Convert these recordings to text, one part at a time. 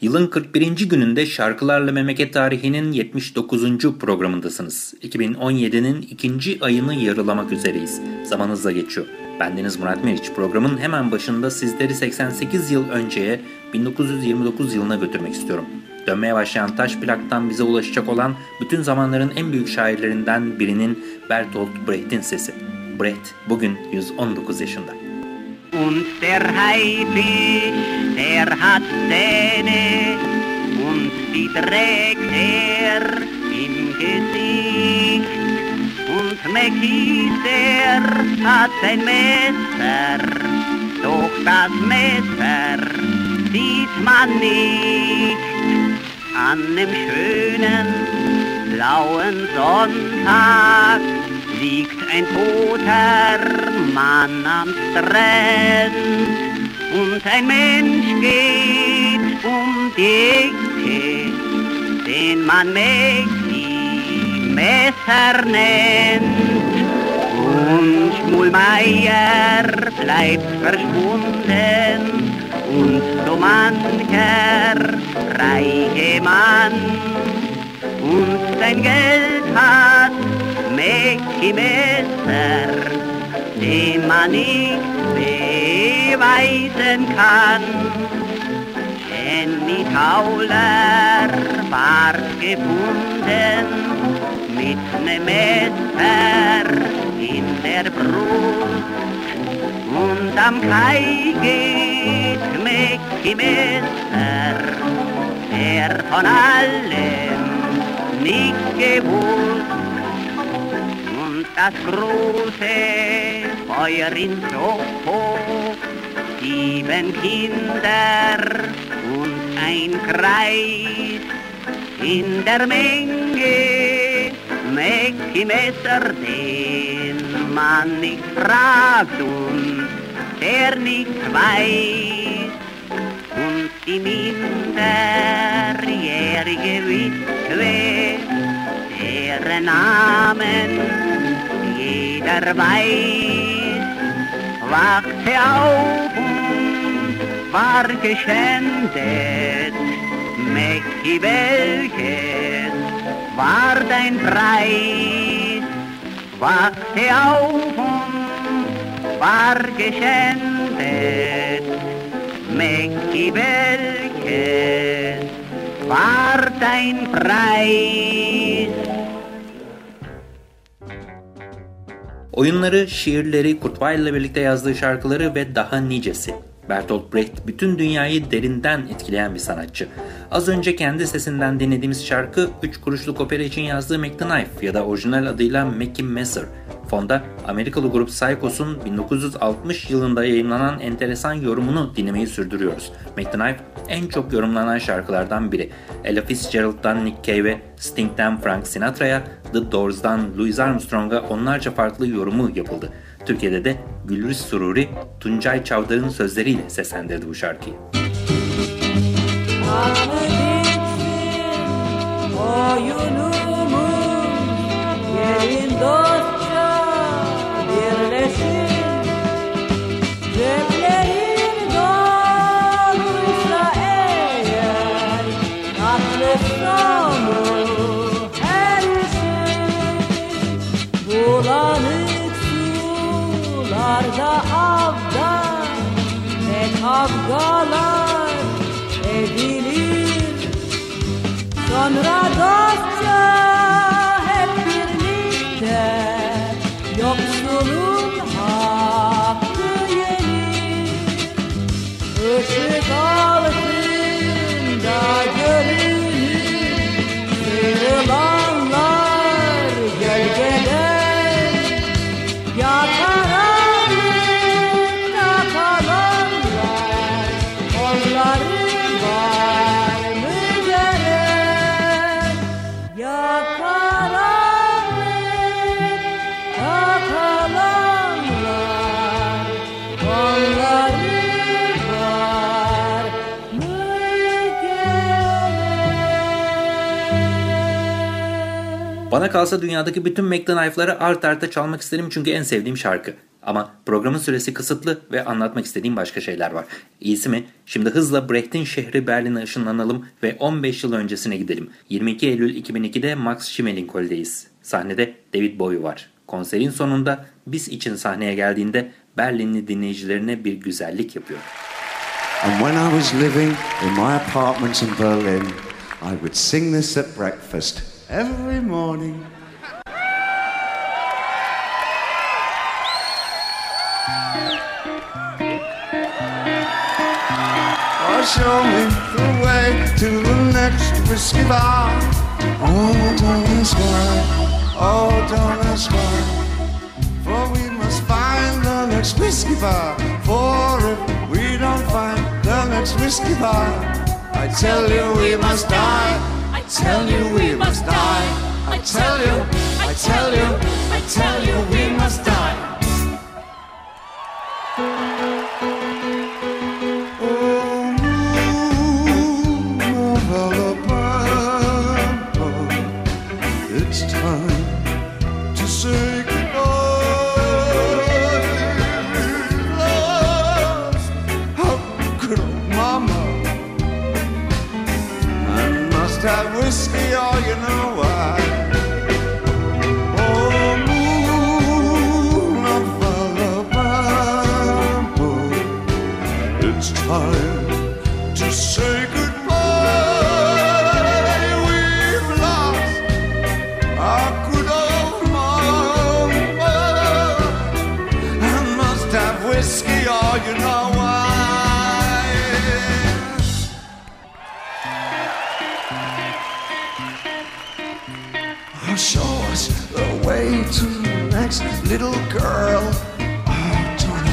Yılın 41. gününde Şarkılarla Memleket Tarihi'nin 79. programındasınız. 2017'nin ikinci ayını yarılamak üzereyiz. Zaman hızla geçiyor. Bendeniz Murat Meriç. Programın hemen başında sizleri 88 yıl önceye 1929 yılına götürmek istiyorum. Dönmeye başlayan taş plaktan bize ulaşacak olan bütün zamanların en büyük şairlerinden birinin Bertolt Brecht'in sesi. Brecht bugün 119 yaşında. Und der Haifisch, der hat Zähne und die trägt er im Gesicht. Und Mäckis, der hat ein Messer, doch das Messer sieht man nicht. An dem schönen blauen Sonntag liegt ein toter Mann am Strand und ein Mensch geht um die Ecke, den man Mäcki Messer nennt. Und Schmulmeier bleibt verschwunden und so mancher reiche Mann und sein Geld hat Mäcki Messer, den man nicht beweisen kann. Jenny Tauler ward gefunden mit nem Messer in der Brust und am Kai geht Mäcki Messer, der von allem nicht gewusst und das große Feuer in Soho, sieben Kinder und ein Kreis in der Menge, Mäcki Messer, den man nicht fragt und der nicht weiß. Und die minderjährige Witwe, deren Namen jeder weiß, wachte auf und war geschändet. Mäcki, welches war dein Preis? Wachte auf und war geschändet. Mäcki, welches war dein Preis? Oyunları, şiirleri, Kurt Weill ile birlikte yazdığı şarkıları ve daha nicesi. Bertolt Brecht bütün dünyayı derinden etkileyen bir sanatçı. Az önce kendi sesinden dinlediğimiz şarkı 3 kuruşluk opera için yazdığı Make the Knife ya da orijinal adıyla Mackie Messer. Fonda Amerikalı grup Psychos'un 1960 yılında yayınlanan enteresan yorumunu dinlemeyi sürdürüyoruz. Make en çok yorumlanan şarkılardan biri. Ella Fitzgerald'dan Nick Cave, Sting'den Frank Sinatra'ya, The Doors'dan Louis Armstrong'a onlarca farklı yorumu yapıldı. Türkiye'de de Gülriz Sururi, Tuncay Çavdar'ın sözleriyle seslendirdi bu şarkıyı. Gelin dostça sularda avda Ne kavgalar edilir. Sonra dostça Bana kalsa dünyadaki bütün McDonald's'ları art arta çalmak isterim çünkü en sevdiğim şarkı. Ama programın süresi kısıtlı ve anlatmak istediğim başka şeyler var. İyisi mi? Şimdi hızla Brecht'in şehri Berlin'e ışınlanalım ve 15 yıl öncesine gidelim. 22 Eylül 2002'de Max Schmelinkol'deyiz. Sahnede David Bowie var. Konserin sonunda biz için sahneye geldiğinde Berlinli dinleyicilerine bir güzellik yapıyor. And when I was living in my apartment in Berlin, I would sing this at breakfast every morning. Oh, show me the way to the next whiskey bar. Oh, don't ask why. Oh, don't ask why. For we must find the next whiskey bar. For if we don't find the next whiskey bar, I tell you we must die. I tell you we must die. I tell you, I tell you, I tell you we must die.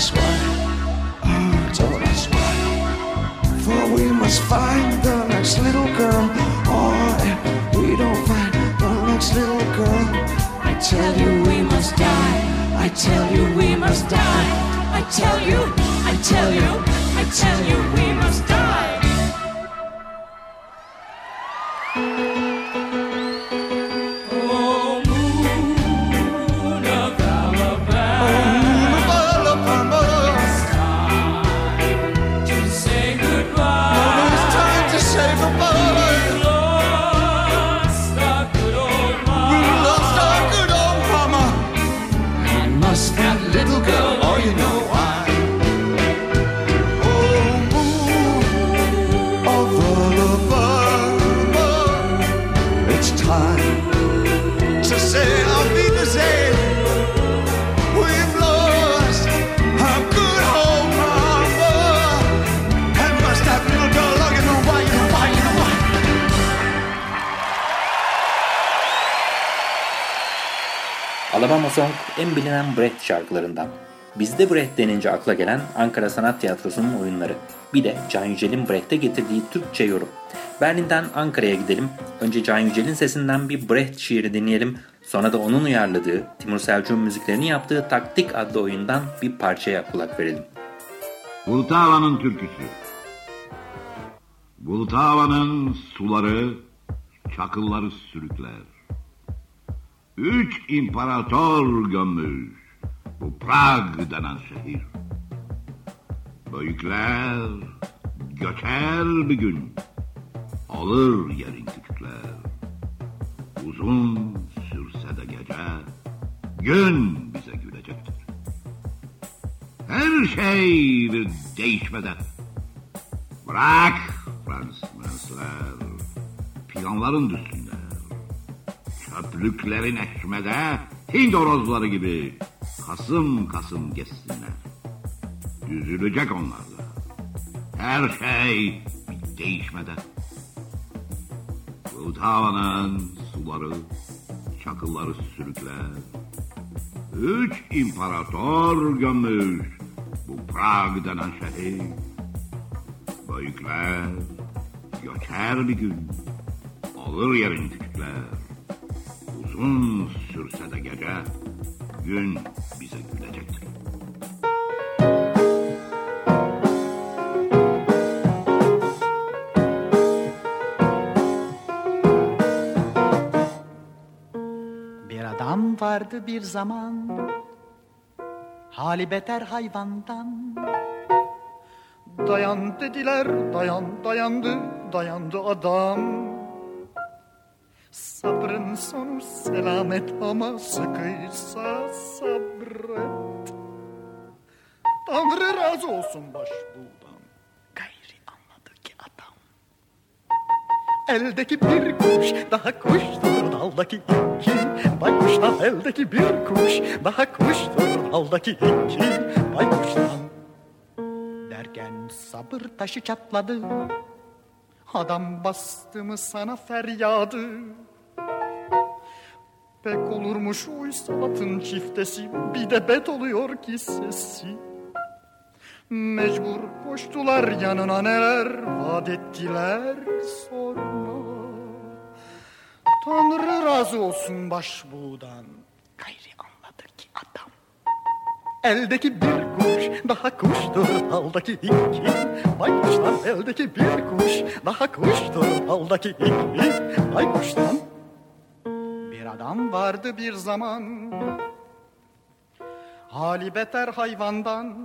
Don't why. Oh, don't ask why. For we must find the next little girl. Oh, if we don't find the next little girl, I tell you we must die. I tell you we must die. I tell you, I tell you, I tell you we must die. Song en bilinen Brecht şarkılarından. Bizde Brecht denince akla gelen Ankara Sanat Tiyatrosu'nun oyunları. Bir de Can Yücel'in Brecht'e getirdiği Türkçe yorum. Berlin'den Ankara'ya gidelim. Önce Can Yücel'in sesinden bir Brecht şiiri dinleyelim. Sonra da onun uyarladığı, Timur Selçuk'un müziklerini yaptığı Taktik adlı oyundan bir parçaya kulak verelim. Bulutava'nın türküsü. Bulutava'nın suları, çakılları sürükler. Üç imparator gömmüş bu Prag denen şehir. Büyükler göçer bir gün, alır yerin küçükler. Uzun sürse de gece, gün bize gülecektir. Her şey bir değişmeden. Bırak Frans Fransızlar. Planların düşsünler. Çöplüklerin eşmede Hind horozları gibi kasım kasım geçsinler. Düzülecek onlarla. Her şey değişmeden. Bultavanın suları, çakılları sürükler. Üç imparator gömmüş bu Prag denen şehir. Büyükler göçer bir gün, alır yerin küçükler. Uzun sürse de gece, gün bize gülecektir. vardı bir zaman Hali beter hayvandan. Dayan dediler dayan dayandı dayandı adam Sabrın sonu selamet ama sıkıysa sabret. Tanrı razı olsun başbuğdan Gayri anladı ki adam. Eldeki bir kuş daha kuştur daldaki iki. Baykuştan eldeki bir kuş daha kuştur daldaki iki. Baykuştan Derken sabır taşı çatladı Adam bastı mı sana feryadı? Pek olurmuş uysa atın çiftesi Bir de bet oluyor ki sesi. Mecbur koştular yanına neler vaat ettiler sorma. Tanrı razı olsun başbuğdan. Gayri Eldeki bir kuş daha kuştur daldaki iki Baykuştan eldeki bir kuş daha kuştur daldaki iki Baykuştan bir adam vardı bir zaman Hali beter hayvandan.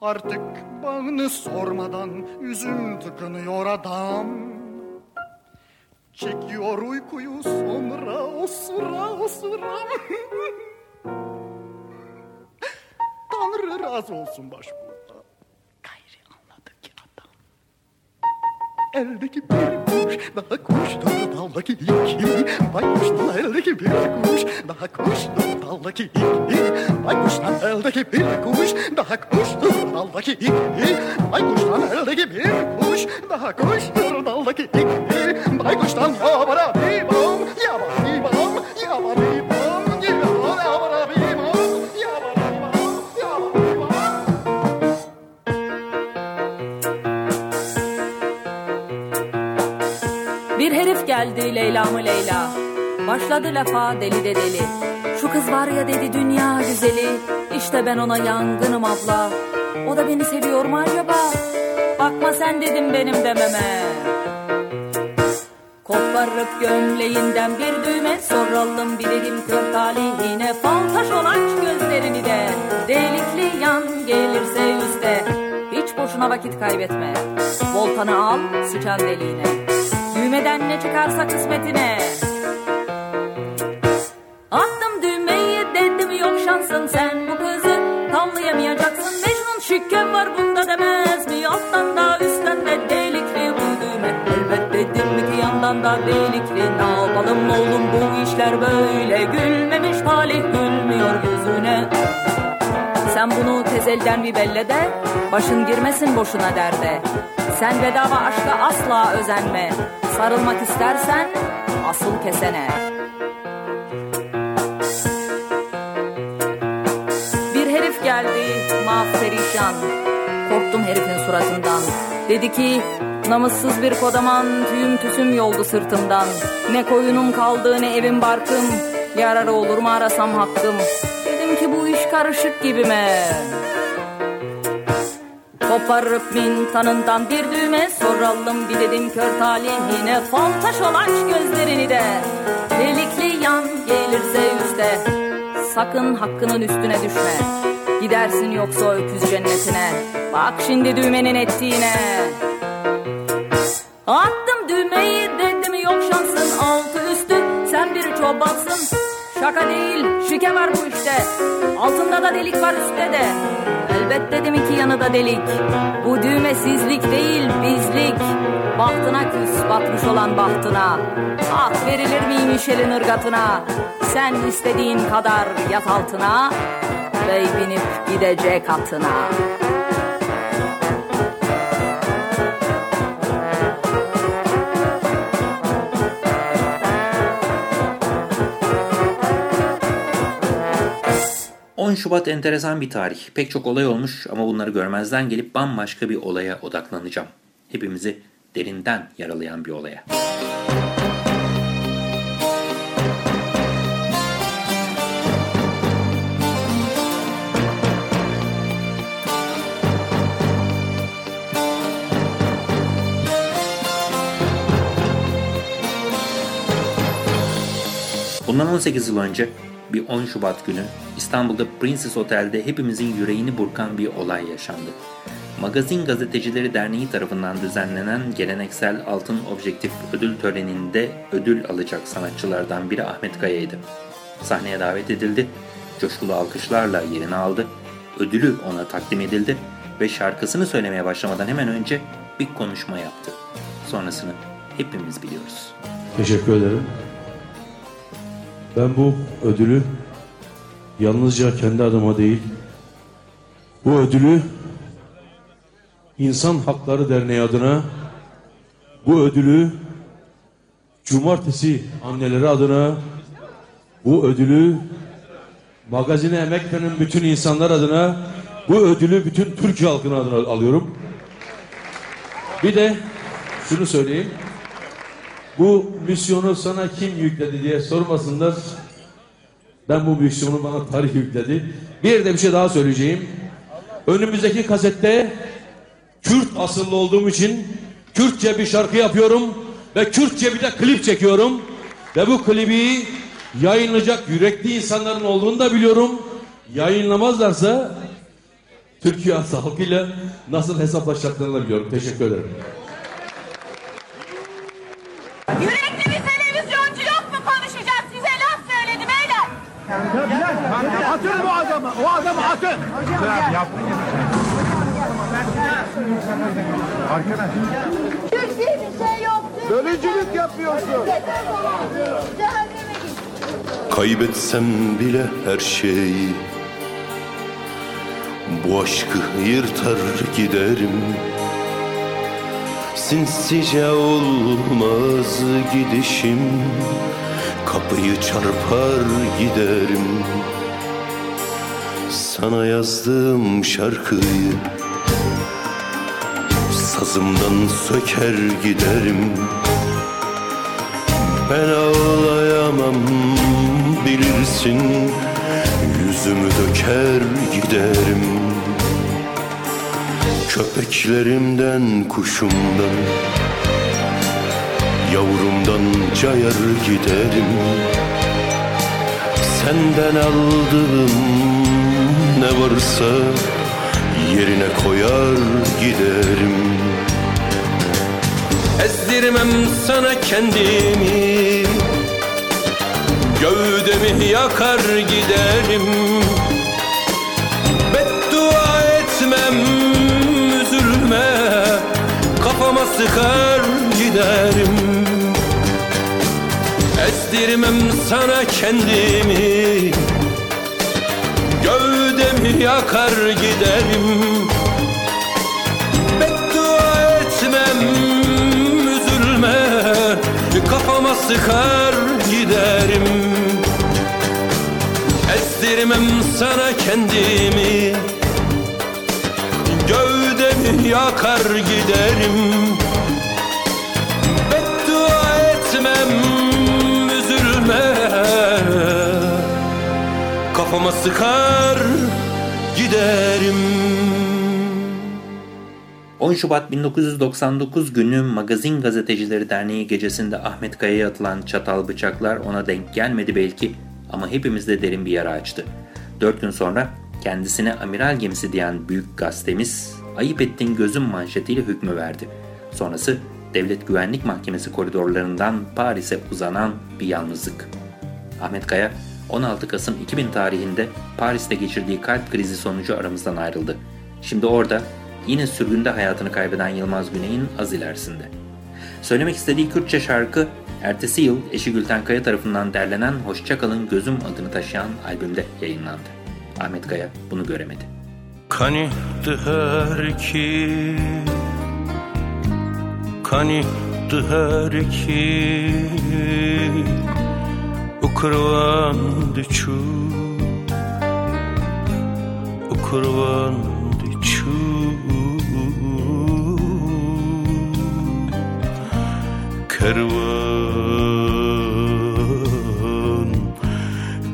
Artık bağını sormadan üzüm tıkınıyor adam. Çekiyor uykuyu sonra osura osura Tanrı razı olsun başbuğda Gayri anladı ki adam. Eldeki bir kuş daha kuştur daldaki iki. Baykuştan eldeki bir kuş daha kuştur daldaki iki. Baykuştan eldeki bir kuş daha kuştur daldaki iki. Baykuştan eldeki bir kuş daha kuştur daldaki iki. Baykuştan yabara bibam yabara bibam yabara bibam geldi Leyla mı Leyla. Başladı lafa deli de deli. Şu kız var ya dedi dünya güzeli. İşte ben ona yangınım abla. O da beni seviyor mu acaba? Bakma sen dedim benim dememe. Koparıp gömleğinden bir düğme soralım bir dedim kör talihine Fal taş ol aç gözlerini de Delikli yan gelirse üste Hiç boşuna vakit kaybetme Voltanı al sıçan deliğine Düğmeden ne çıkarsa kısmetine. Attım düğmeyi dedim yok şansın sen bu kızı Tavlayamayacaksın Mecnun şükken var bunda demez mi? Alttan da üstten de delikli bu düğme. Elbet dedim iki yandan da delikli? Ne yapalım oğlum bu işler böyle? Gülmemiş talih gülmüyor yüzüne sen bunu tezelden bir bellede, başın girmesin boşuna derde. Sen bedava aşka asla özenme, sarılmak istersen asıl kesene. Bir herif geldi mahperişan, korktum herifin suratından. Dedi ki namussuz bir kodaman tüyüm tüsüm yoldu sırtımdan. Ne koyunum kaldı ne evim barkım, yararı olur mu arasam hakkım. Karışık gibime. Koparıp mintanından bir düğme soralım bir dedim kör talihine. Fal taş ol aç gözlerini de Delikli yan gelirse üste. Sakın hakkının üstüne düşme. Gidersin yoksa öküz cennetine. Bak şimdi düğmenin ettiğine. Attım düğmeyi dedim yok şansın. Altı üstü Sen bir çobansın Şaka değil şike var bu işte. Altında da delik var üstte de. Elbet dedim iki yanı da delik. Bu düğmesizlik değil bizlik. Bahtına küs batmış olan bahtına. Ah verilir miymiş elin ırgatına? Sen istediğin kadar yat altına. Bey binip gidecek atına Şubat enteresan bir tarih. Pek çok olay olmuş ama bunları görmezden gelip bambaşka bir olaya odaklanacağım. Hepimizi derinden yaralayan bir olaya. Bundan 18 yıl önce bir 10 Şubat günü İstanbul'da Princess Otel'de hepimizin yüreğini burkan bir olay yaşandı. Magazin Gazetecileri Derneği tarafından düzenlenen geleneksel Altın Objektif ödül töreninde ödül alacak sanatçılardan biri Ahmet Kaya'ydı. Sahneye davet edildi, coşkulu alkışlarla yerini aldı, ödülü ona takdim edildi ve şarkısını söylemeye başlamadan hemen önce bir konuşma yaptı. Sonrasını hepimiz biliyoruz. Teşekkür ederim. Ben bu ödülü yalnızca kendi adıma değil, bu ödülü İnsan Hakları Derneği adına, bu ödülü Cumartesi anneleri adına, bu ödülü magazine emek bütün insanlar adına, bu ödülü bütün Türkiye halkına adına alıyorum. Bir de şunu söyleyeyim. Bu misyonu sana kim yükledi diye sormasınlar. Ben bu misyonu bana tarih yükledi. Bir de bir şey daha söyleyeceğim. Önümüzdeki kasette Kürt asıllı olduğum için Kürtçe bir şarkı yapıyorum ve Kürtçe bir de klip çekiyorum. Ve bu klibi yayınlayacak yürekli insanların olduğunu da biliyorum. Yayınlamazlarsa Türkiye halkıyla nasıl hesaplaşacaklarını da biliyorum. Teşekkür ederim. Beyler. Atın bu adamı. O adamı atın. Arkadaş. Türk bir şey yok. Bölücülük yapıyorsun. Cehenneme git. Kaybetsem bile her şeyi Bu aşkı yırtar giderim Sinsice olmaz gidişim Kapıyı çarpar giderim. Sana yazdığım şarkıyı Sazımdan söker giderim. Ben ağlayamam bilirsin Yüzümü döker giderim. Köpeklerimden kuşumdan Yavrumdan cayar giderim. Senden aldığım ne varsa Yerine koyar giderim. Ezdirmem sana kendimi. Gövdemi yakar giderim. Beddua etmem üzülme. Kafama sıkar giderim. Ezdirmem sana kendimi. Gövdemi yakar giderim. Beddua etmem üzülme. Kafama sıkar giderim. Ezdirmem sana kendimi. Gövdemi yakar giderim Sıkar giderim 10 Şubat 1999 günü Magazin Gazetecileri Derneği gecesinde Ahmet Kaya'ya atılan çatal bıçaklar ona denk gelmedi belki ama hepimizde derin bir yara açtı. 4 gün sonra kendisine amiral gemisi diyen büyük gazetemiz ayıp ettin gözüm manşetiyle hükmü verdi. Sonrası Devlet Güvenlik Mahkemesi koridorlarından Paris'e uzanan bir yalnızlık. Ahmet Kaya 16 Kasım 2000 tarihinde Paris'te geçirdiği kalp krizi sonucu aramızdan ayrıldı. Şimdi orada yine sürgünde hayatını kaybeden Yılmaz Güney'in az ilerisinde. Söylemek istediği Kürtçe şarkı ertesi yıl eşi Gülten Kaya tarafından derlenen Hoşçakalın Gözüm adını taşıyan albümde yayınlandı. Ahmet Kaya bunu göremedi. Kanıttı her ki Kanıttı her ki Ukurvan diçu Ukurvan diçu Kervan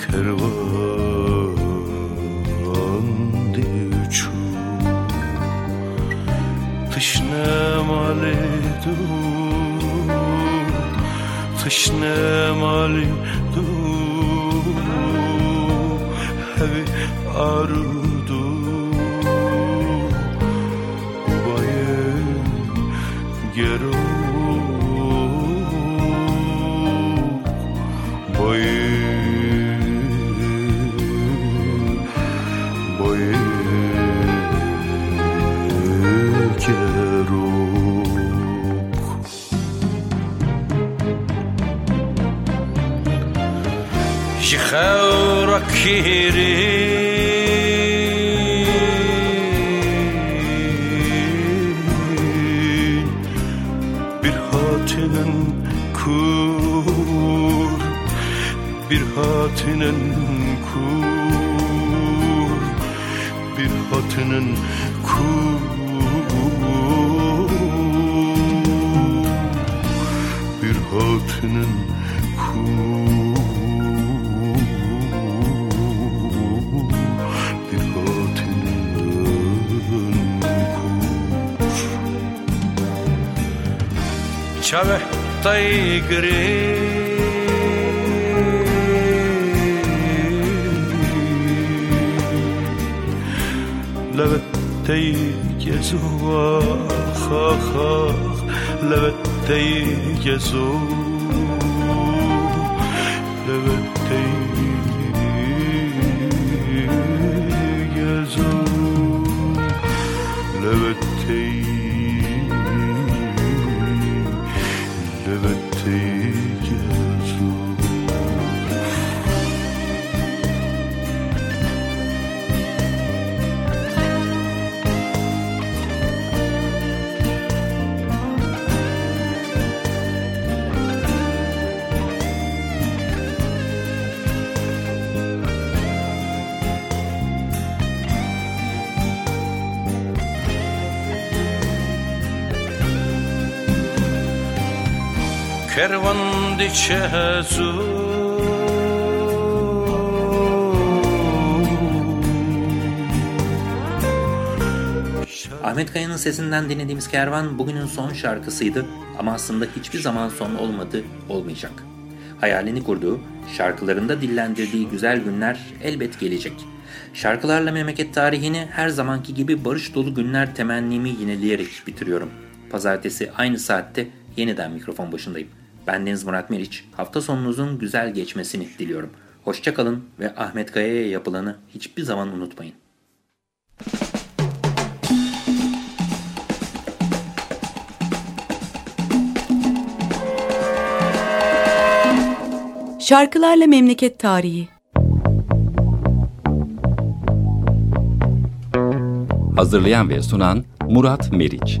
Kervan diçu Tışne mali du Tışne hevi ardu Baye gero gero Jchawr kirin Bir hatinin kur Bir hatinin kur Bir hatinin kur شبح طيقري لبتيك يا زوار خاخ لبتيك يا زوار لبتيك kervan diçezu Ahmet Kaya'nın sesinden dinlediğimiz Kervan bugünün son şarkısıydı ama aslında hiçbir zaman son olmadı, olmayacak. Hayalini kurduğu, şarkılarında dillendirdiği güzel günler elbet gelecek. Şarkılarla memleket tarihini her zamanki gibi barış dolu günler temennimi yineleyerek bitiriyorum. Pazartesi aynı saatte yeniden mikrofon başındayım. Ben Deniz Murat Meriç. Hafta sonunuzun güzel geçmesini diliyorum. Hoşçakalın ve Ahmet Kaya'ya yapılanı hiçbir zaman unutmayın. Şarkılarla Memleket Tarihi Hazırlayan ve sunan Murat Meriç.